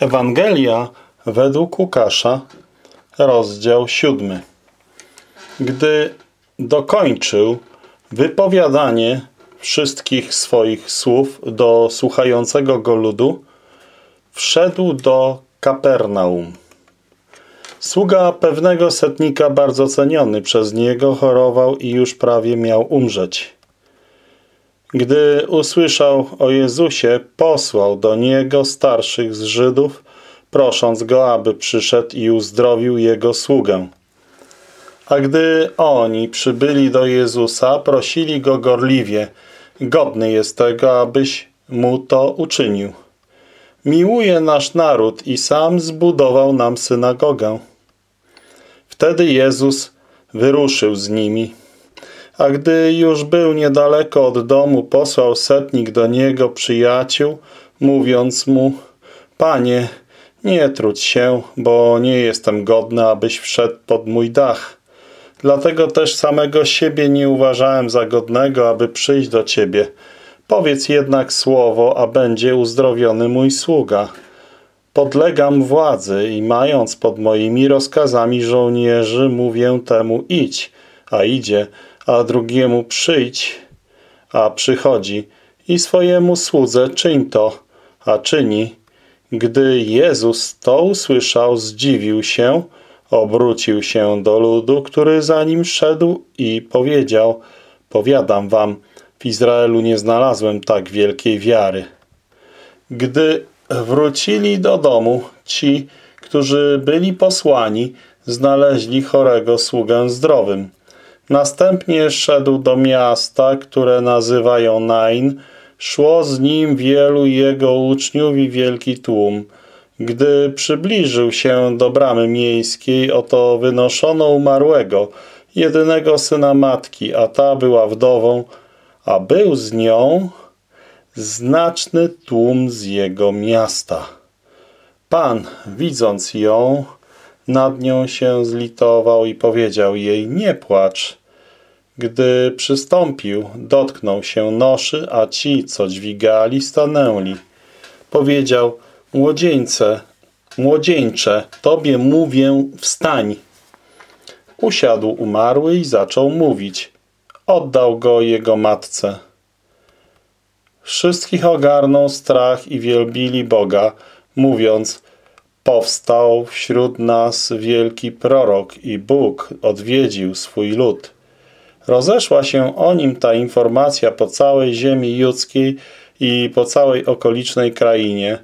Ewangelia według Łukasza, rozdział siódmy. Gdy dokończył wypowiadanie wszystkich swoich słów do słuchającego go ludu, wszedł do Kapernaum. Sługa pewnego setnika, bardzo ceniony przez niego, chorował i już prawie miał umrzeć. Gdy usłyszał o Jezusie, posłał do Niego starszych z Żydów, prosząc Go, aby przyszedł i uzdrowił Jego sługę. A gdy oni przybyli do Jezusa, prosili Go gorliwie, godny jest tego, abyś Mu to uczynił. Miłuje nasz naród i sam zbudował nam synagogę. Wtedy Jezus wyruszył z nimi. A gdy już był niedaleko od domu, posłał setnik do niego przyjaciół, mówiąc mu, Panie, nie trudź się, bo nie jestem godny, abyś wszedł pod mój dach. Dlatego też samego siebie nie uważałem za godnego, aby przyjść do Ciebie. Powiedz jednak słowo, a będzie uzdrowiony mój sługa. Podlegam władzy i mając pod moimi rozkazami żołnierzy, mówię temu idź, a idzie, a drugiemu przyjdź, a przychodzi i swojemu słudze czyń to, a czyni. Gdy Jezus to usłyszał, zdziwił się, obrócił się do ludu, który za nim szedł i powiedział, powiadam wam, w Izraelu nie znalazłem tak wielkiej wiary. Gdy wrócili do domu, ci, którzy byli posłani, znaleźli chorego sługę zdrowym. Następnie szedł do miasta, które nazywają Nain. Szło z nim wielu jego uczniów i wielki tłum. Gdy przybliżył się do bramy miejskiej, oto wynoszono umarłego, jedynego syna matki, a ta była wdową, a był z nią znaczny tłum z jego miasta. Pan, widząc ją, nad nią się zlitował i powiedział jej, nie płacz. Gdy przystąpił, dotknął się noszy, a ci, co dźwigali, stanęli. Powiedział, młodzieńce, młodzieńcze, tobie mówię, wstań. Usiadł umarły i zaczął mówić. Oddał go jego matce. Wszystkich ogarnął strach i wielbili Boga, mówiąc, powstał wśród nas wielki prorok i Bóg odwiedził swój lud. Rozeszła się o nim ta informacja po całej ziemi judzkiej i po całej okolicznej krainie.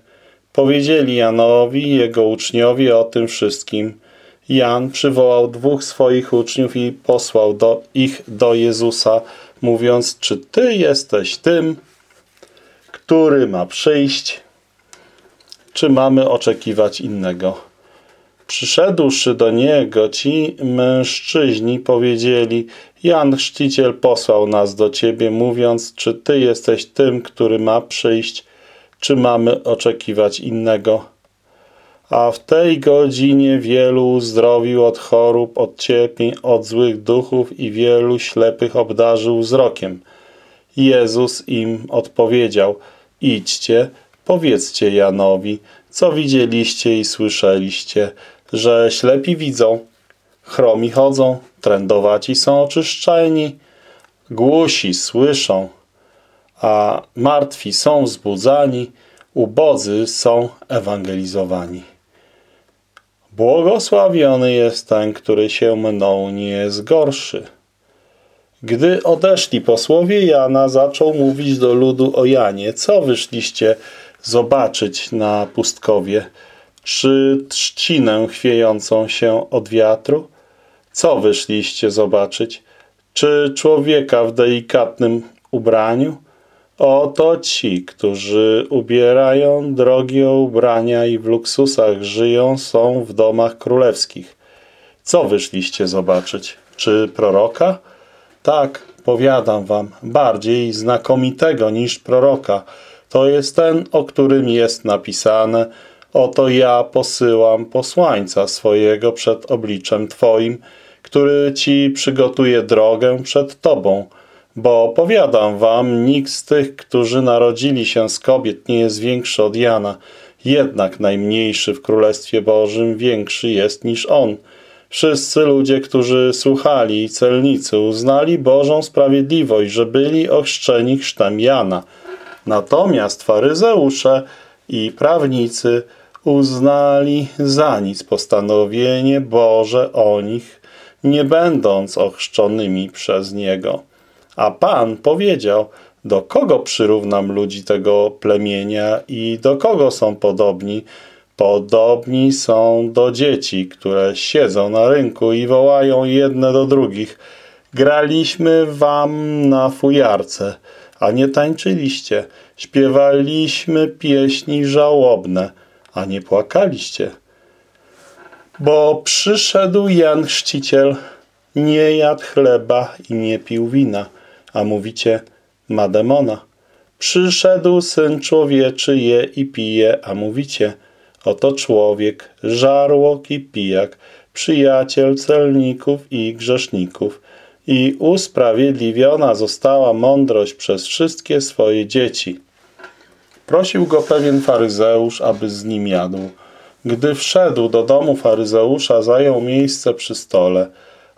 Powiedzieli Janowi i jego uczniowie o tym wszystkim. Jan przywołał dwóch swoich uczniów i posłał do ich do Jezusa, mówiąc, czy Ty jesteś tym, który ma przyjść, czy mamy oczekiwać innego? Przyszedłszy do niego, ci mężczyźni powiedzieli, Jan Chrzciciel posłał nas do ciebie, mówiąc, czy ty jesteś tym, który ma przyjść, czy mamy oczekiwać innego? A w tej godzinie wielu uzdrowił od chorób, od cierpień, od złych duchów i wielu ślepych obdarzył wzrokiem. Jezus im odpowiedział, idźcie, powiedzcie Janowi, co widzieliście i słyszeliście, że ślepi widzą, chromi chodzą, trędowaci są oczyszczeni, głusi słyszą, a martwi są wzbudzani, ubodzy są ewangelizowani. Błogosławiony jest ten, który się mną nie zgorszy. Gdy odeszli posłowie Jana, zaczął mówić do ludu o Janie. Co wyszliście zobaczyć na pustkowie? Czy trzcinę chwiejącą się od wiatru? Co wyszliście zobaczyć? Czy człowieka w delikatnym ubraniu? Oto ci, którzy ubierają drogie ubrania i w luksusach żyją, są w domach królewskich. Co wyszliście zobaczyć? Czy proroka? Tak, powiadam wam, bardziej znakomitego niż proroka. To jest ten, o którym jest napisane, oto ja posyłam posłańca swojego przed obliczem Twoim, który Ci przygotuje drogę przed Tobą. Bo powiadam wam, nikt z tych, którzy narodzili się z kobiet nie jest większy od Jana. Jednak najmniejszy w Królestwie Bożym większy jest niż on. Wszyscy ludzie, którzy słuchali celnicy, uznali Bożą sprawiedliwość, że byli ochrzczeni chrztem Jana. Natomiast faryzeusze i prawnicy uznali za nic postanowienie Boże o nich, nie będąc ochrzczonymi przez Niego. A Pan powiedział, do kogo przyrównam ludzi tego plemienia i do kogo są podobni? Podobni są do dzieci, które siedzą na rynku i wołają jedne do drugich. Graliśmy wam na fujarce, a nie tańczyliście. Śpiewaliśmy pieśni żałobne, a nie płakaliście. Bo przyszedł Jan Chrzciciel, nie jadł chleba i nie pił wina, a mówicie, ma demona. Przyszedł Syn Człowieczy, je i pije, a mówicie, oto człowiek, żarłok i pijak, przyjaciel celników i grzeszników. I usprawiedliwiona została mądrość przez wszystkie swoje dzieci. Prosił go pewien faryzeusz, aby z nim jadł. Gdy wszedł do domu faryzeusza, zajął miejsce przy stole.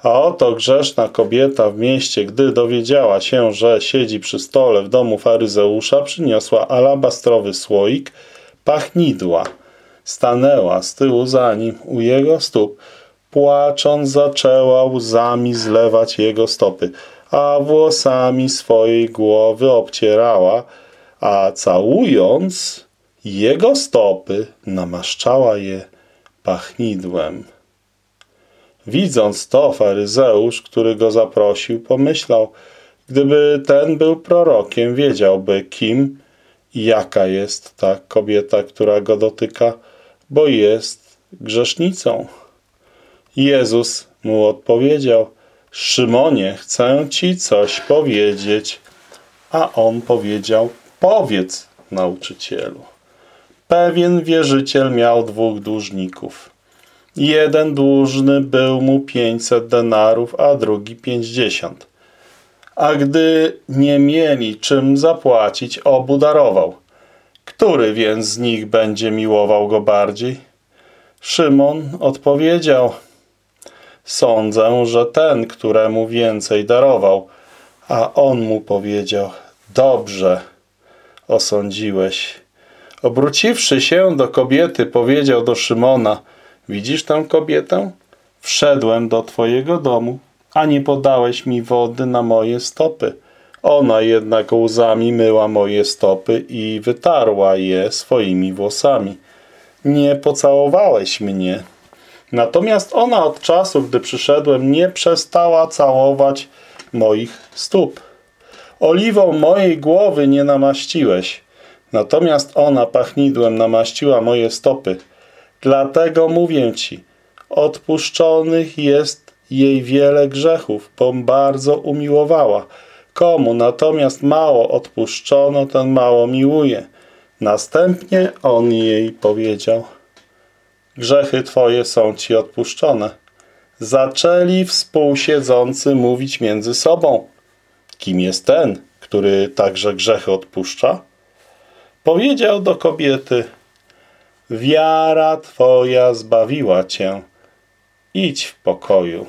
A oto grzeszna kobieta w mieście, gdy dowiedziała się, że siedzi przy stole w domu faryzeusza, przyniosła alabastrowy słoik pachnidła. Stanęła z tyłu za nim, u jego stóp. Płacząc zaczęła łzami zlewać jego stopy, a włosami swojej głowy obcierała, a całując jego stopy namaszczała je pachnidłem. Widząc to, faryzeusz, który go zaprosił, pomyślał, gdyby ten był prorokiem, wiedziałby kim i jaka jest ta kobieta, która go dotyka, bo jest grzesznicą. Jezus mu odpowiedział, Szymonie, chcę ci coś powiedzieć. A on powiedział, powiedz, nauczycielu. Pewien wierzyciel miał dwóch dłużników. Jeden dłużny był mu pięćset denarów, a drugi pięćdziesiąt. A gdy nie mieli czym zapłacić, obu darował. Który więc z nich będzie miłował go bardziej? Szymon odpowiedział, sądzę, że ten, któremu więcej darował. A on mu powiedział, dobrze osądziłeś. Obróciwszy się do kobiety, powiedział do Szymona, Widzisz tę kobietę? Wszedłem do twojego domu, a nie podałeś mi wody na moje stopy. Ona jednak łzami myła moje stopy i wytarła je swoimi włosami. Nie pocałowałeś mnie. Natomiast ona od czasu, gdy przyszedłem, nie przestała całować moich stóp. Oliwą mojej głowy nie namaściłeś. Natomiast ona pachnidłem namaściła moje stopy. Dlatego mówię ci, odpuszczonych jest jej wiele grzechów, bo bardzo umiłowała. Komu natomiast mało odpuszczono, ten mało miłuje. Następnie on jej powiedział, grzechy twoje są ci odpuszczone. Zaczęli współsiedzący mówić między sobą, kim jest ten, który także grzechy odpuszcza? Powiedział do kobiety, Wiara Twoja zbawiła Cię. Idź w pokoju.